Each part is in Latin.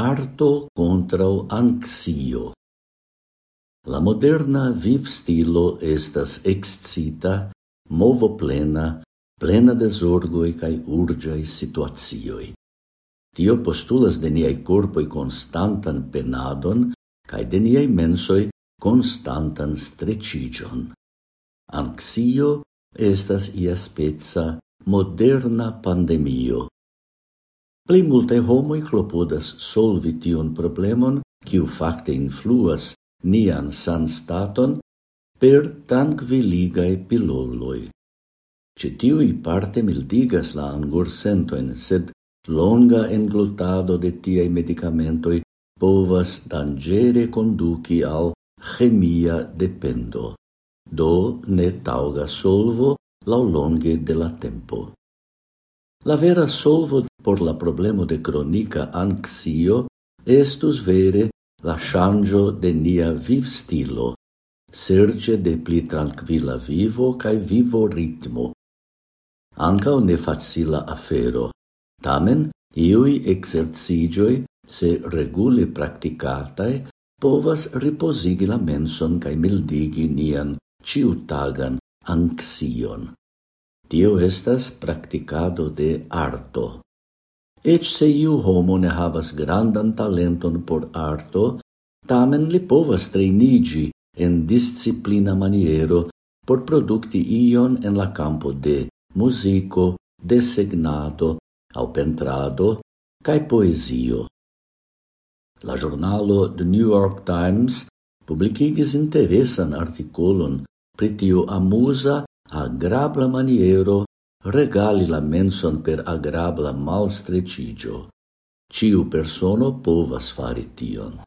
arto contra anxio. La moderna viv stilo estas excita, movo plena, plena de zorgoi cae urgiai situazioi. Tio postulas de niai corpoi constantan penadon cae de niai mensoi constantan strecigion. Anxio estas ia spezza moderna pandemio, Plei multe homoi clopodas solvi tion problemon, kiu facte influas nian san staton per tranquilligae piloloi. Cetiui parte mildigas la angorsenton sed longa englutado de tiei medicamentoi povas dangere conduci al chemia dependo, do ne tauga solvo laulonge de la tempo. La vera solvo por la problemo de cronica anxio estus vere la changio de nia vivstilo, serce de pli tranquilla vivo cae vivo ritmo. Ancao ne facila afero, tamen iui exercigioi, se regule practicatae, povas riposigi la menson cae mildigi nian ciutagan anxion. Tio estas practicado de arto. Ec se iu homo ne havas grandan talenton por arto, tamen li povas treinigi en disciplina maniero por producti ion en la campo de musico, desegnado, au pentrado, cae poesio. La giornalo The New York Times publicigis interesan articolon pritio amusa agrabla maniero regali la menson per agrabla malstrecigio. Ciu persono povas fari tion.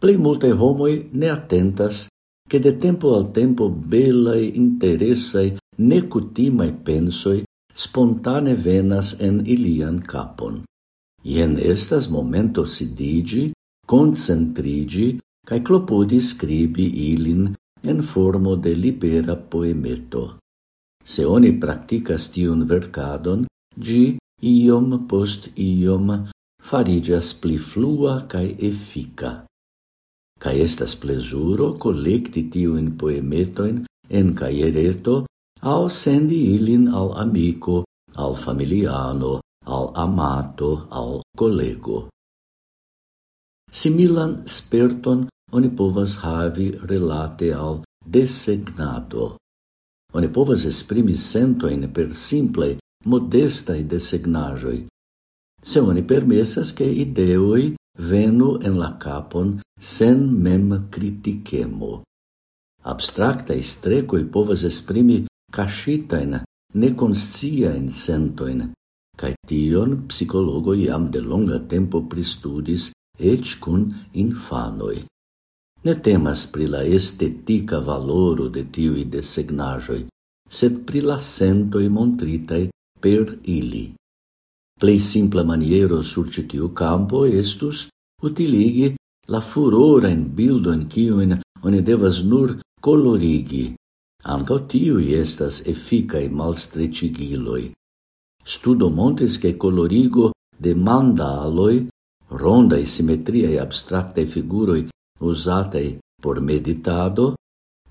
Plei multe homoi ne attentas che de tempo al tempo belai, interessai, necutimae pensoi spontane venas en ilian capon. Ien estas momento sidigi, concentrigi, cae clopodi scribi ilin en formo de libera poemeto. Se oni practicas tiun vercadon, gi iom post iom farigas pli flua cae effica. Cae estas plesuro collecti tiuin poemetoin en caiereto au sendi ilin al amico, al familiano, al amato, al collego. Similan sperton oni povas havi relate al desegnado. Oni povas esprimi sentoin per simplaj, modestai designajoi. se oni permesas che ideoi venu en la capon sen mem criticemo. Abstracta strecoi povas esprimi cascitain, neconsciain sentoin, cae tion psicologo iam de longa tempo pristudis ec cun infanoi. Ne temas pri la estetica valoro de tiui desegnaĵoj, sed pri la sentoi montritai per ili. Plei simpla maniero sur citiu campo estus utiligi la furora in kiujn one devas nur colorigi. Ankaŭ tiuj estas efikaj malstrecigiloi. Studo montes che colorigo de simetria e abstracta e figuroi usatei por meditado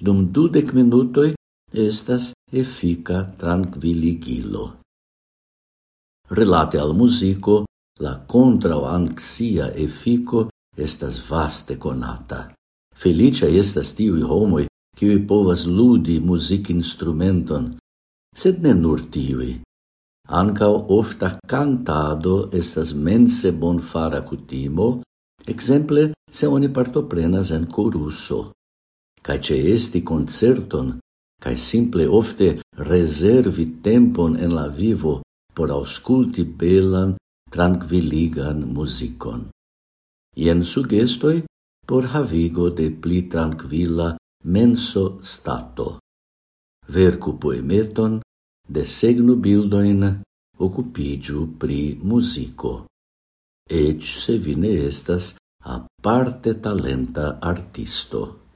dum dudec minutoi estas efika trankviligilo. Relate al musico, la kontraŭ-anksia efiko estas vaste conata. Feliĉa estas tiui homoi qui povas ludi muzikinstrumenton, sed ne nur tiui. Ancao ofta cantado estas mense bonfara cutimo, Exemple, se oni partoprenas en coruso, cae ce esti concerton, cae simple ofte reservi tempon en la vivo por ausculti belan, tranquilligan musicon. Ien sugestoi por havigo de pli tranquilla menso stato. Vercu poemeton, desegnu bildoin, occupigiu pri musico. Ec se vi ne estas aparte talenta artisto.